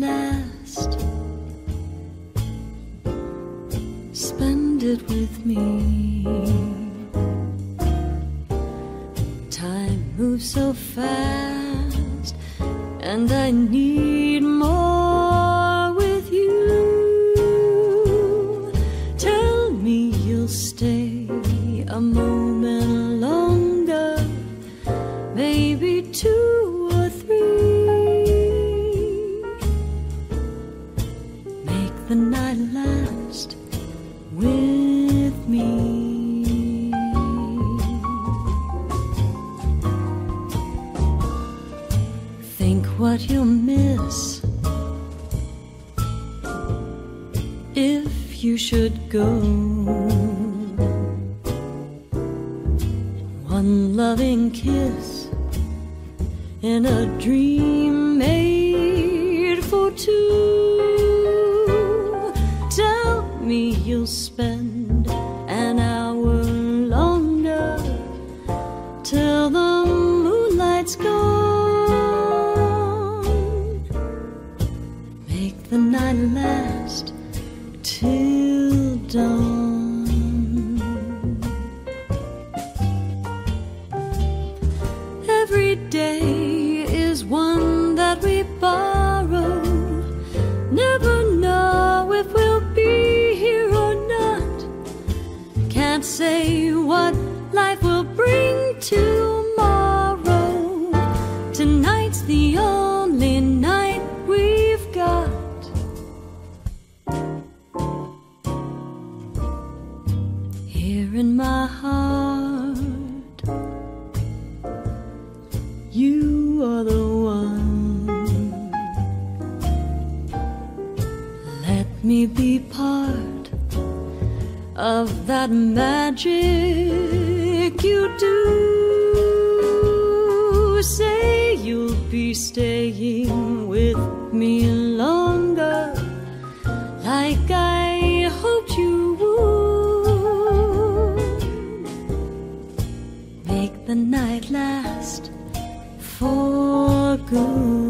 Last, Spend it with me. Time moves so fast, and I need. be staying with me longer, like I hoped you would. Make the night last for good.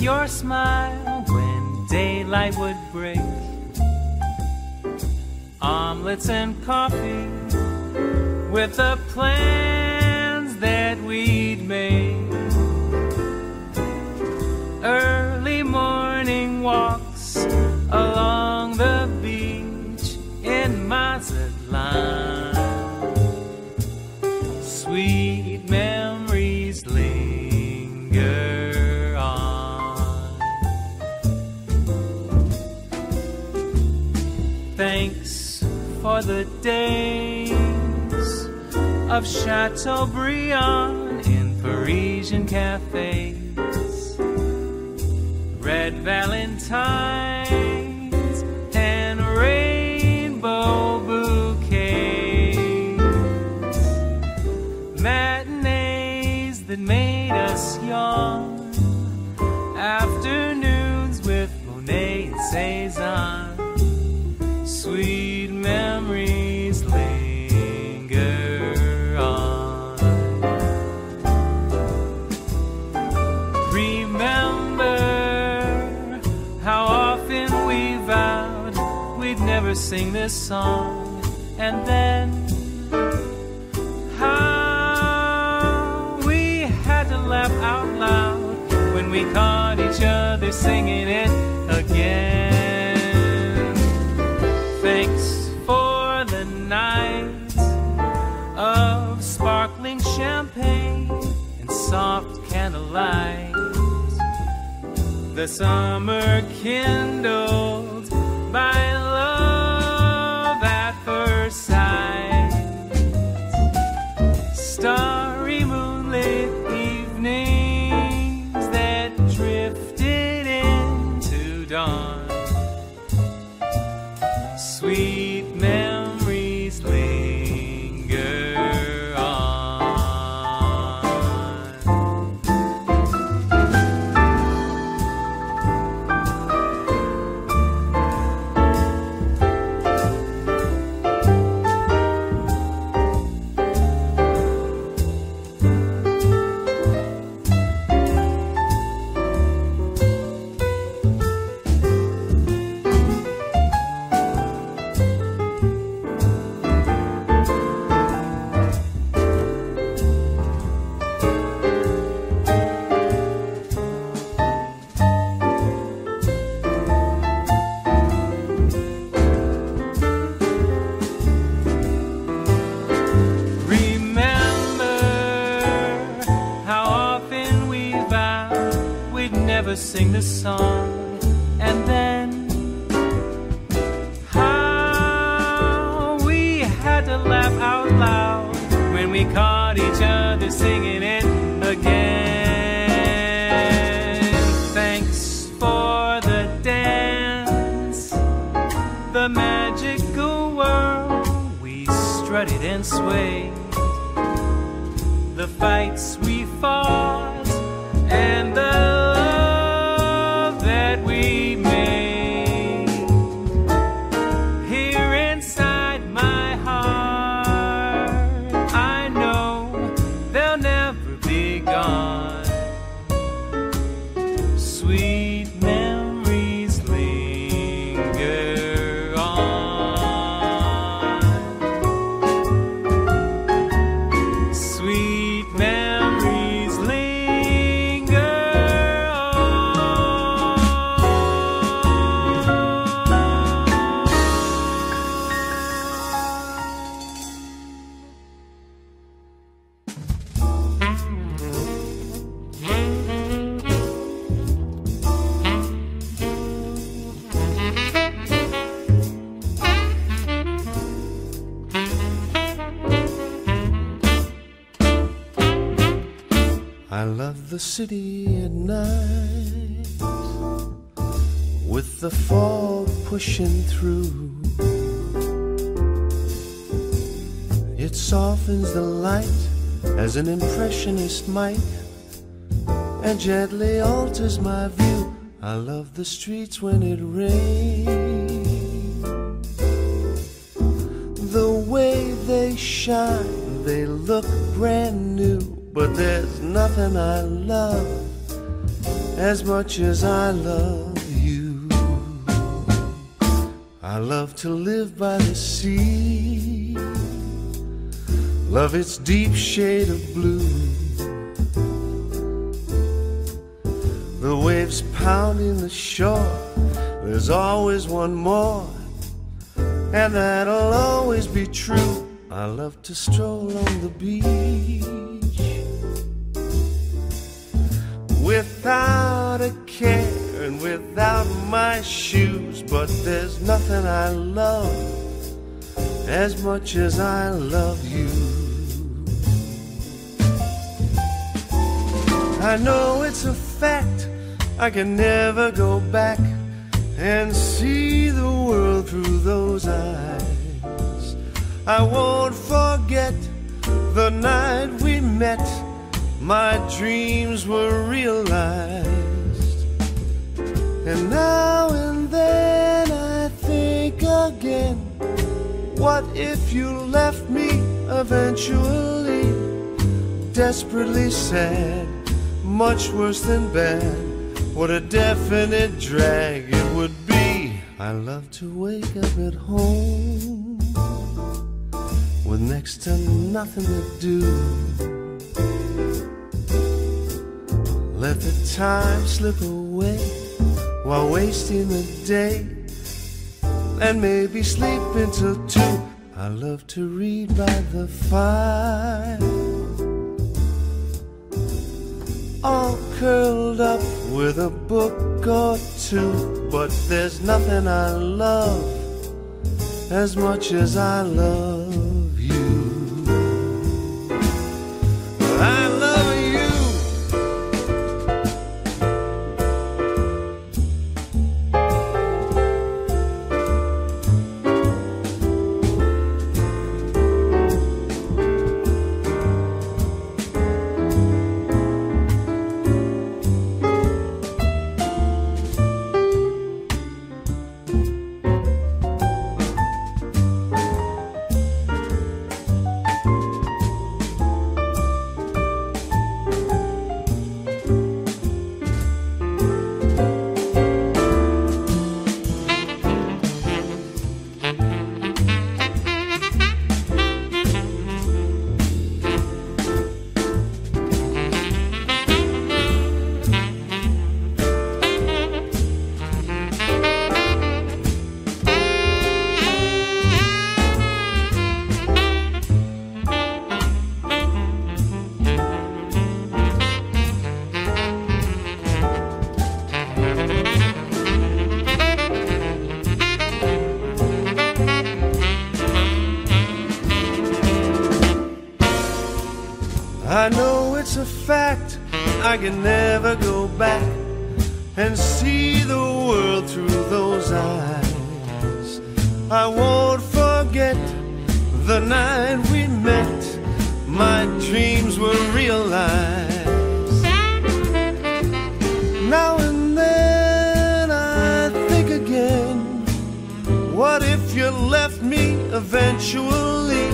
Your smile when daylight would break. Omelets and coffee with a plans of Chateaubriand in Parisian cafes. Red valentines sing this song, and then how we had to laugh out loud when we caught each other singing it again. Thanks for the night of sparkling champagne and soft candlelight. The summer kindled by never sing city at night with the fog pushing through. It softens the light as an impressionist might and gently alters my view. I love the streets when it rains. The way they shine, they look brand but there's nothing I love as much as I love you. I love to live by the sea, love its deep shade of blue. The waves pounding the shore, there's always one more, and that'll always be true. I love to stroll on the beach without a care and without my shoes. But there's nothing I love as much as I love you. I know it's a fact, I can never go back and see the world through those eyes. I won't forget the night we met. My dreams were realized. And now and then I think again. What if you left me eventually? Desperately sad, much worse than bad. What a definite drag it would be. I love to wake up at home with next to nothing to do. Let the time slip away while wasting the day and maybe sleep until two. I love to read by the fire, all curled up with a book or two. But there's nothing I love as much as I love. Can never go back and see the world through those eyes. I won't forget the night we met, my dreams were realized. Now and then I think again, what if you left me eventually?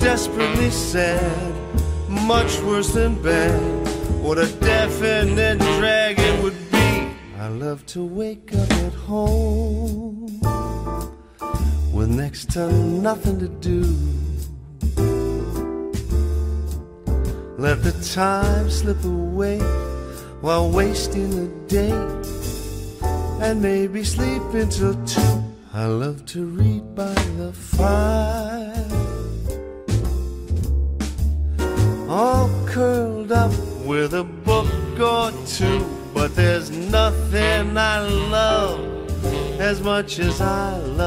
Desperately sad, much worse than bad a definite drag it would be. I love to wake up at home with next to nothing to do. Let the time slip away while wasting the day and maybe sleep until two. I love to read much as I love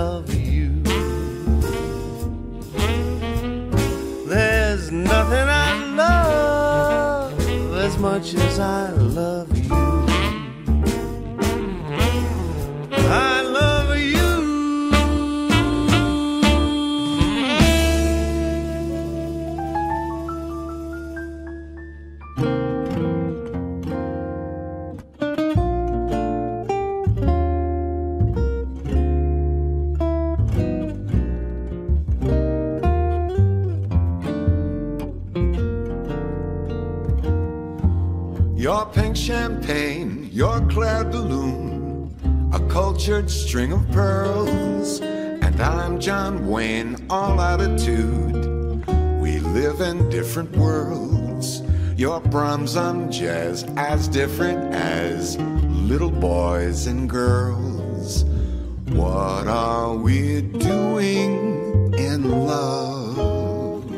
your de lune, a cultured string of pearls. And I'm John Wayne, all attitude. We live in different worlds. Your Brahms on jazz, as different as little boys and girls. What are we doing in love?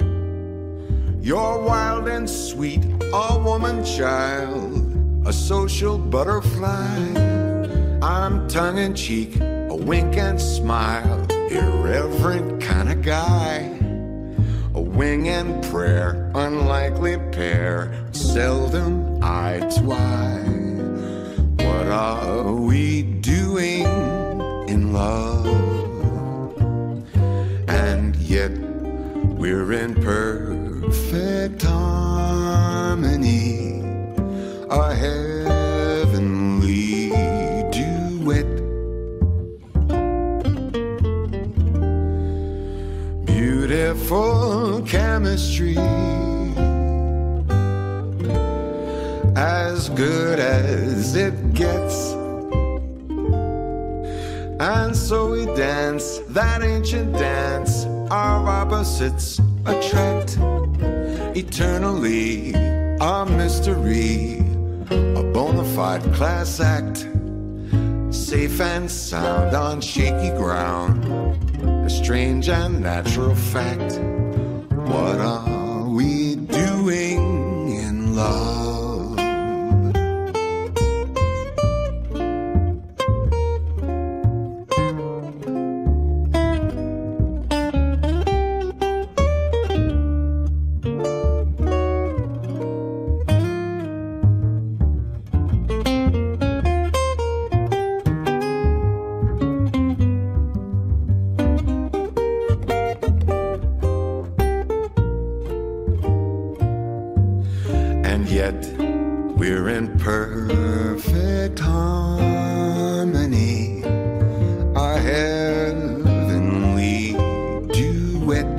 You're wild and sweet, a woman child, a social butterfly. I'm tongue in cheek, a wink and smile, irreverent kind of guy. A wing and prayer, unlikely pair, seldom to eye. What are we doing in love? And yet we're in perfect good as it gets. And so we dance that ancient dance, our opposites attract eternally. A mystery, a bona fide class act, safe and sound on shaky ground, a strange and natural fact. What are yet we're in perfect harmony. A heavenly duet.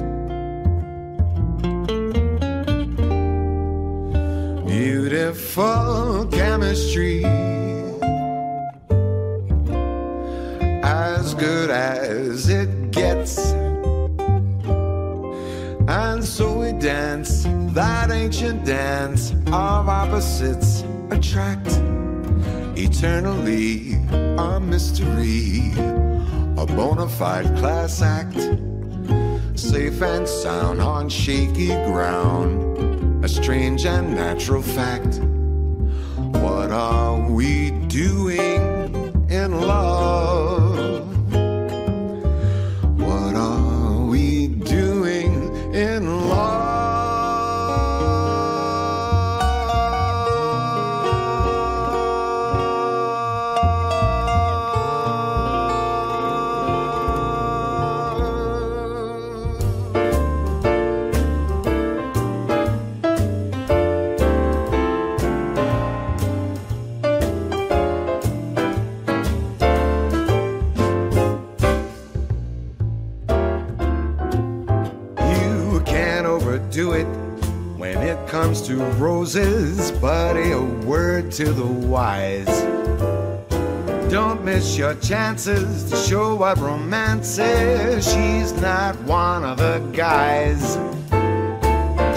Beautiful chemistry. As good as it gets. And so we dance that ancient dance of opposites attract eternally a mystery, a bona fide class act, safe and sound on shaky ground, a strange and natural fact. What are we doing in love? Buddy. A word to the wise. Don't miss your chances to show what romance is. She's not one of the guys.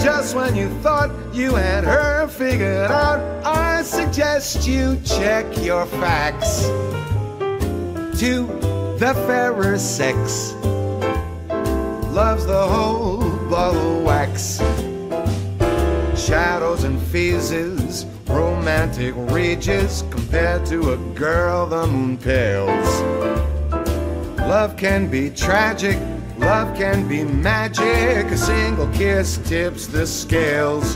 Just when you thought you had her figured out, I suggest you check your facts. To the fairer sex loves the whole ball of wax. Shadows and phases, romantic rages compared to a girl the moon pales. Love can be tragic, love can be magic. A single kiss tips the scales.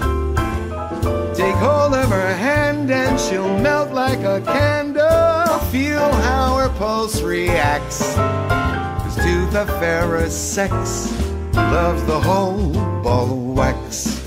Take hold of her hand and she'll melt like a candle. Feel how her pulse reacts. Cause to the fairer sex, loves the whole ball of wax.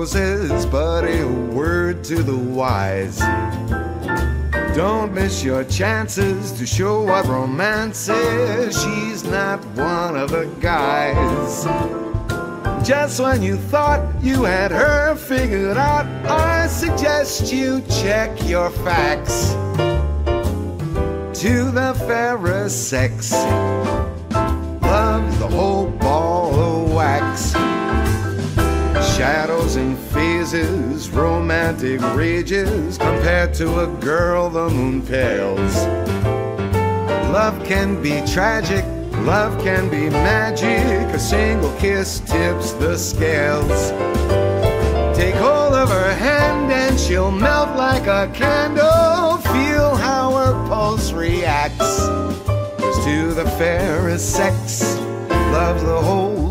But a word to the wise. Don't miss your chances to show what romance is. She's not one of the guys. Just when you thought you had her figured out, I suggest you check your facts. To the fairest sex, romantic rages, compared to a girl the moon pales. Love can be tragic Love can be magic, a single kiss tips the scales. Take hold of her hand and she'll melt like a candle. Feel how her pulse reacts. Cause to the fairest sex, love's the whole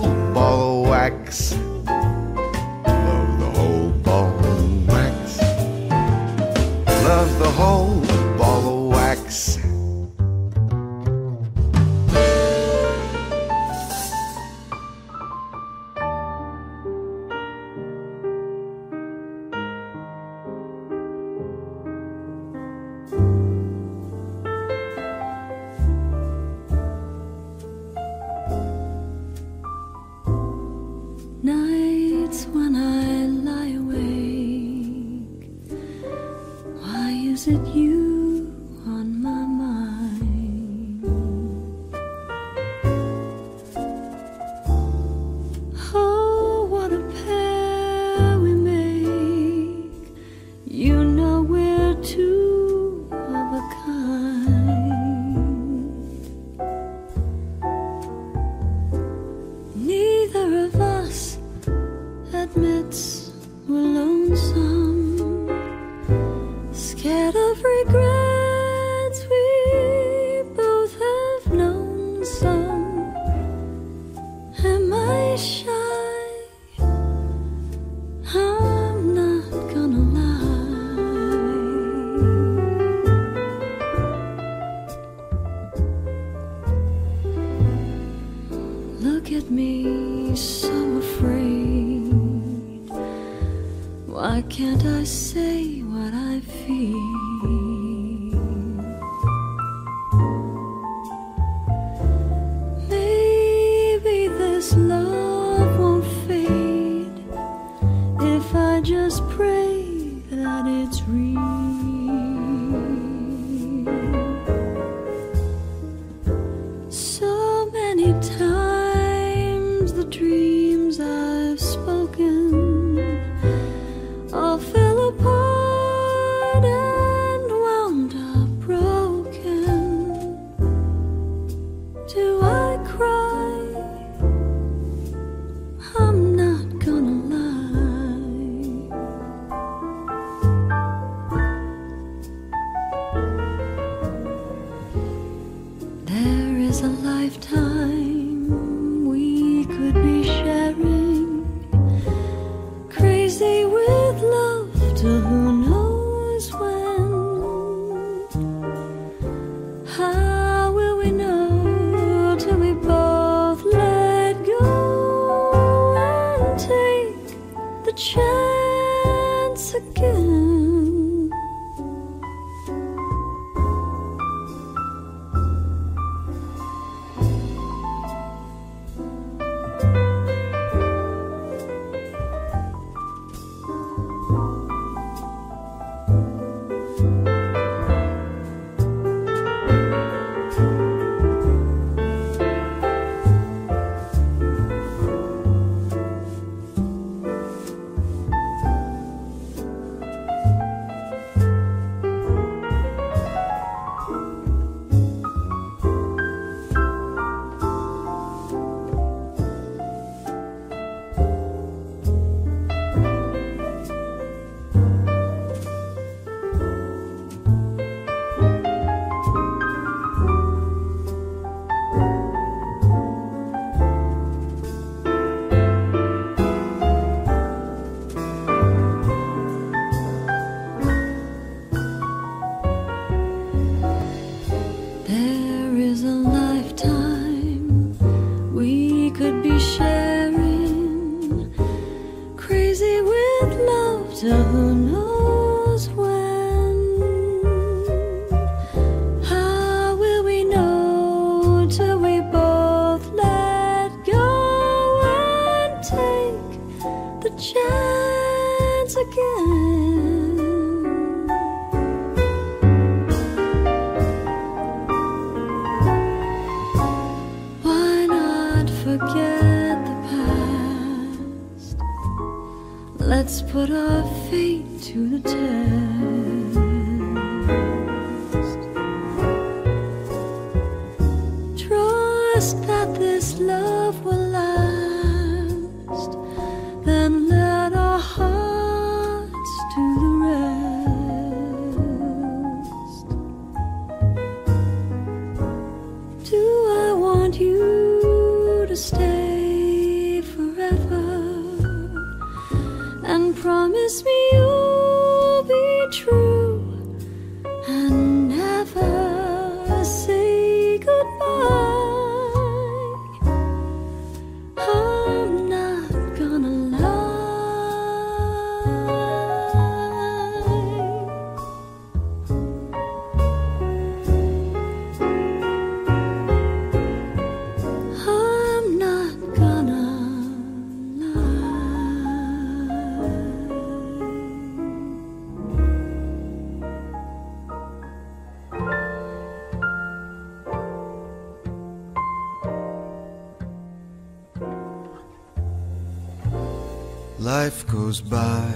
Life goes by,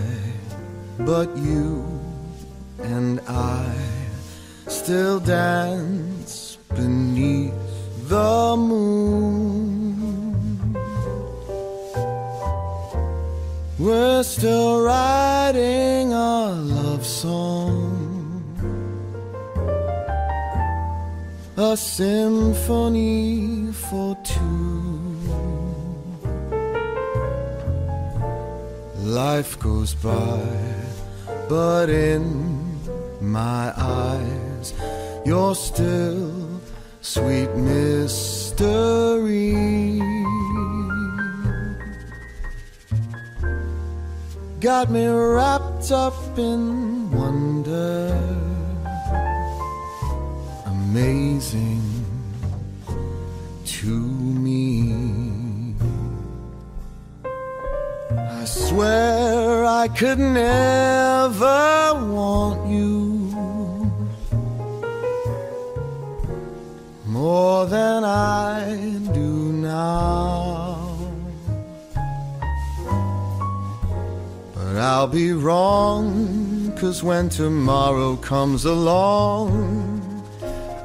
but you and I still dance beneath the moon. We're still writing our love song, a symphony Life goes by, but in my eyes, you're still sweet mystery. Got me wrapped up in could never want you more than I do now. But I'll be wrong, cause when tomorrow comes along,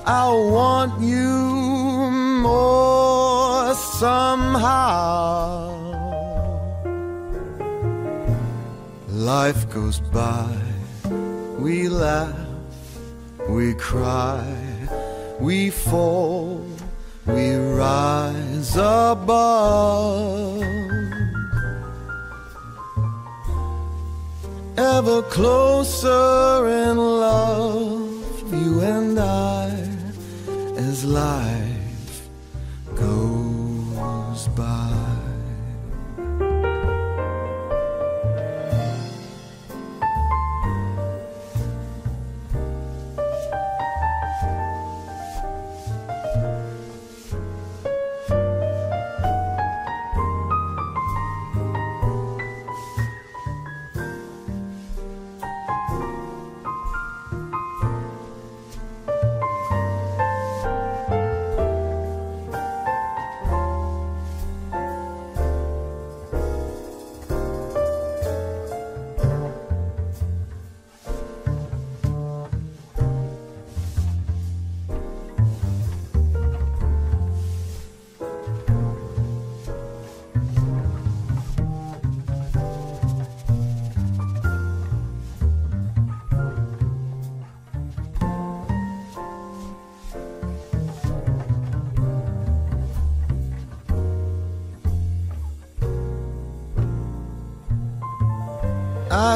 I'll want you more somehow. Life goes by, we laugh, we cry, we fall, we rise above. Ever closer in love, you and I, as life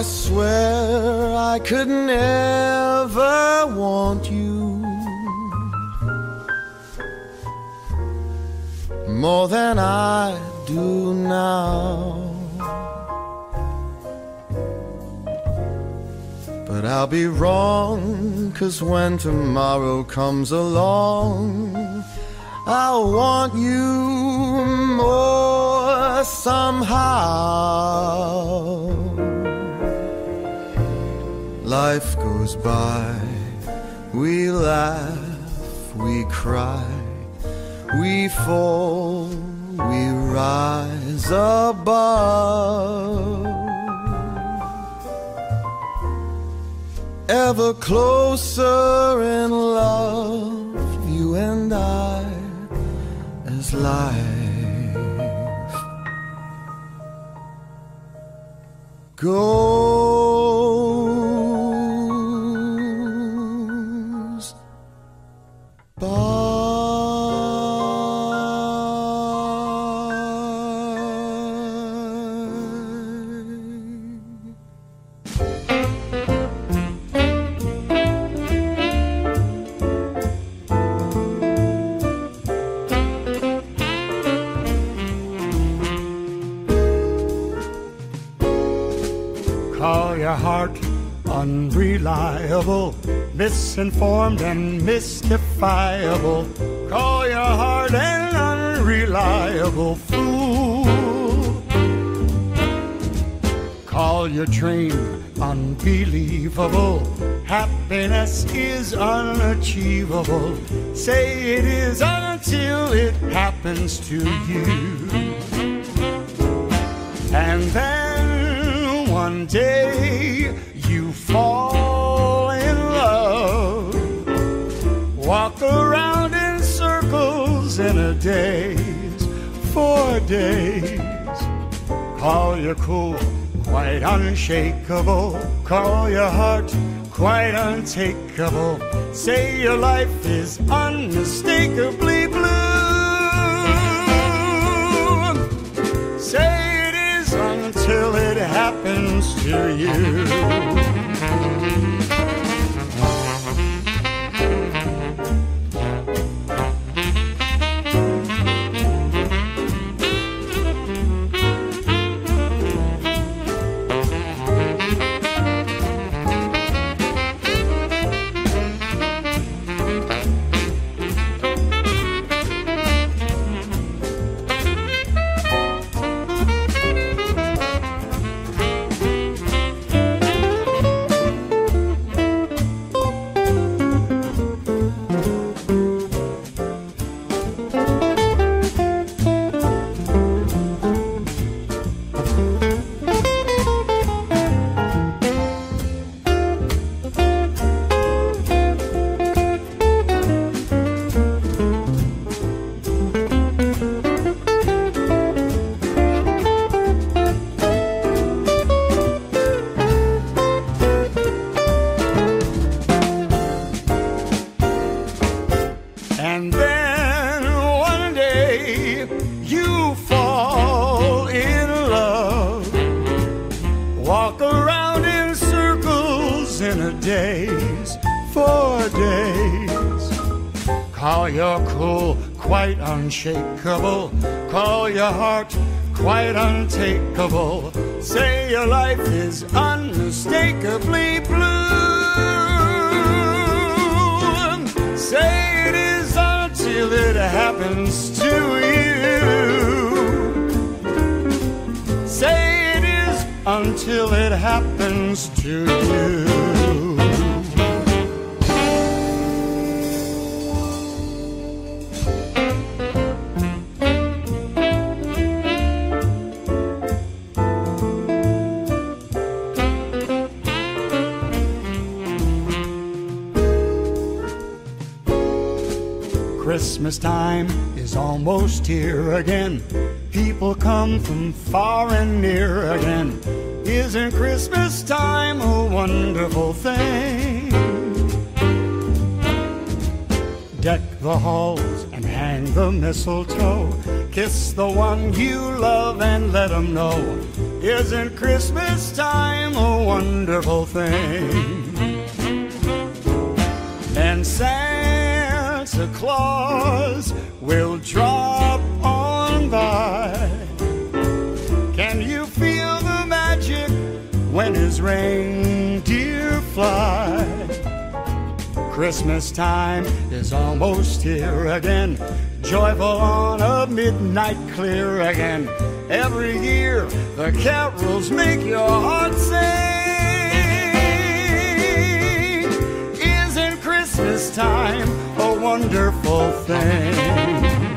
I swear I could never want you more than I do now. But I'll be wrong, cause when tomorrow comes along, I'll want you more somehow. Life goes by, we laugh, we cry, we fall, we rise above. Ever closer in love, you and I, as life goes misinformed and mystifiable. Call your heart an unreliable fool. Call your dream unbelievable. Happiness is unachievable. Say it is until it happens to you. And then one day daze, four days. Call your cool quite unshakable. Call your heart quite untakeable. Say your life is unmistakably blue. Say it is until it happens to you. Unshakable. Call your heart quite untakeable. Say your life is is almost here again. People come from far and near again. Isn't Christmas time a wonderful thing? Deck the halls and hang the mistletoe. Kiss the one you love and let them know. Isn't Christmas time a wonderful thing? And Santa Claus will drop on by. Can you feel the magic when his reindeer fly. Christmas time is almost here again, joyful on a midnight clear again. Every year the carols make your heart sing. Isn't Christmas time wonderful thing?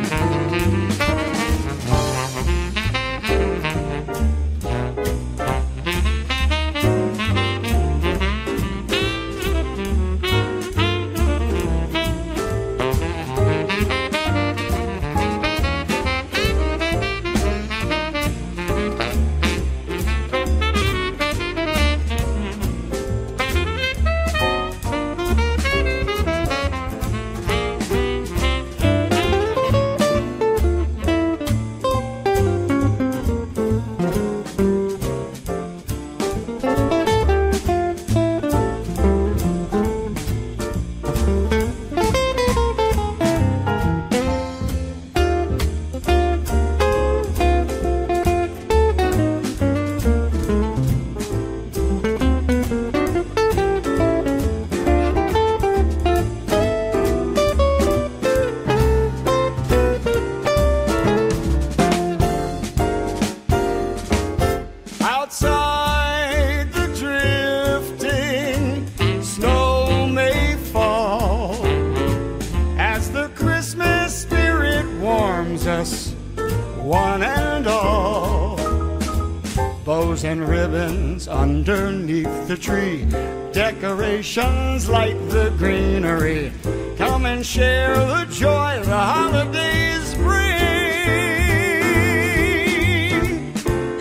And ribbons underneath the tree, decorations light the greenery. Come and share the joy the holidays bring.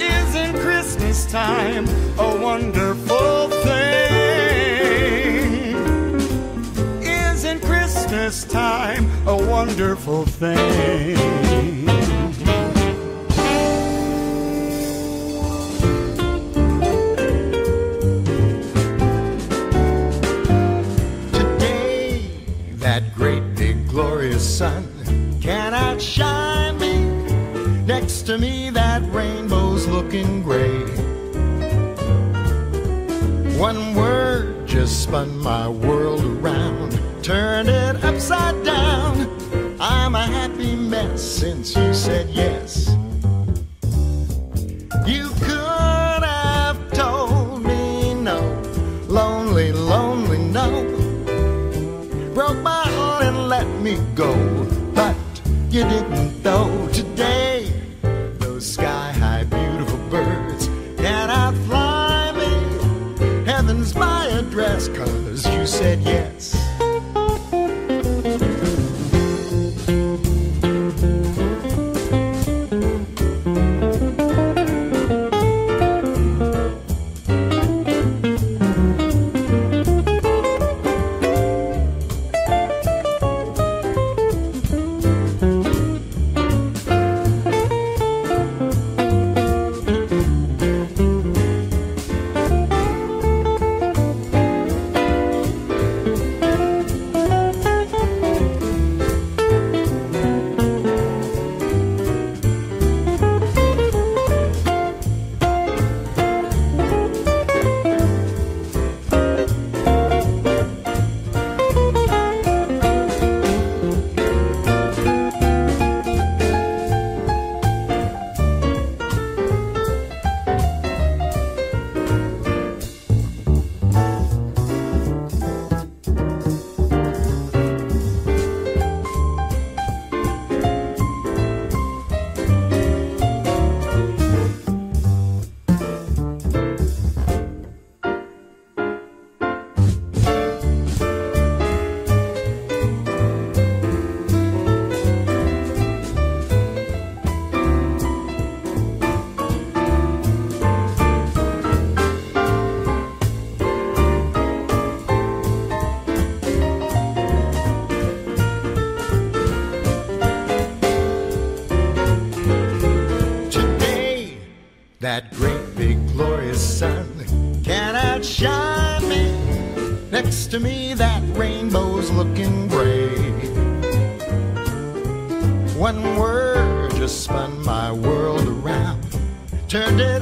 Isn't Christmas time a wonderful thing? Isn't Christmas time a wonderful thing? To me, that rainbow's looking gray. One word just spun my world around, turned it upside down. I'm a happy mess since you said yes. You could have told me no, lonely, lonely no broke my heart and let me go. But you didn't though today. Spun my world around, turned it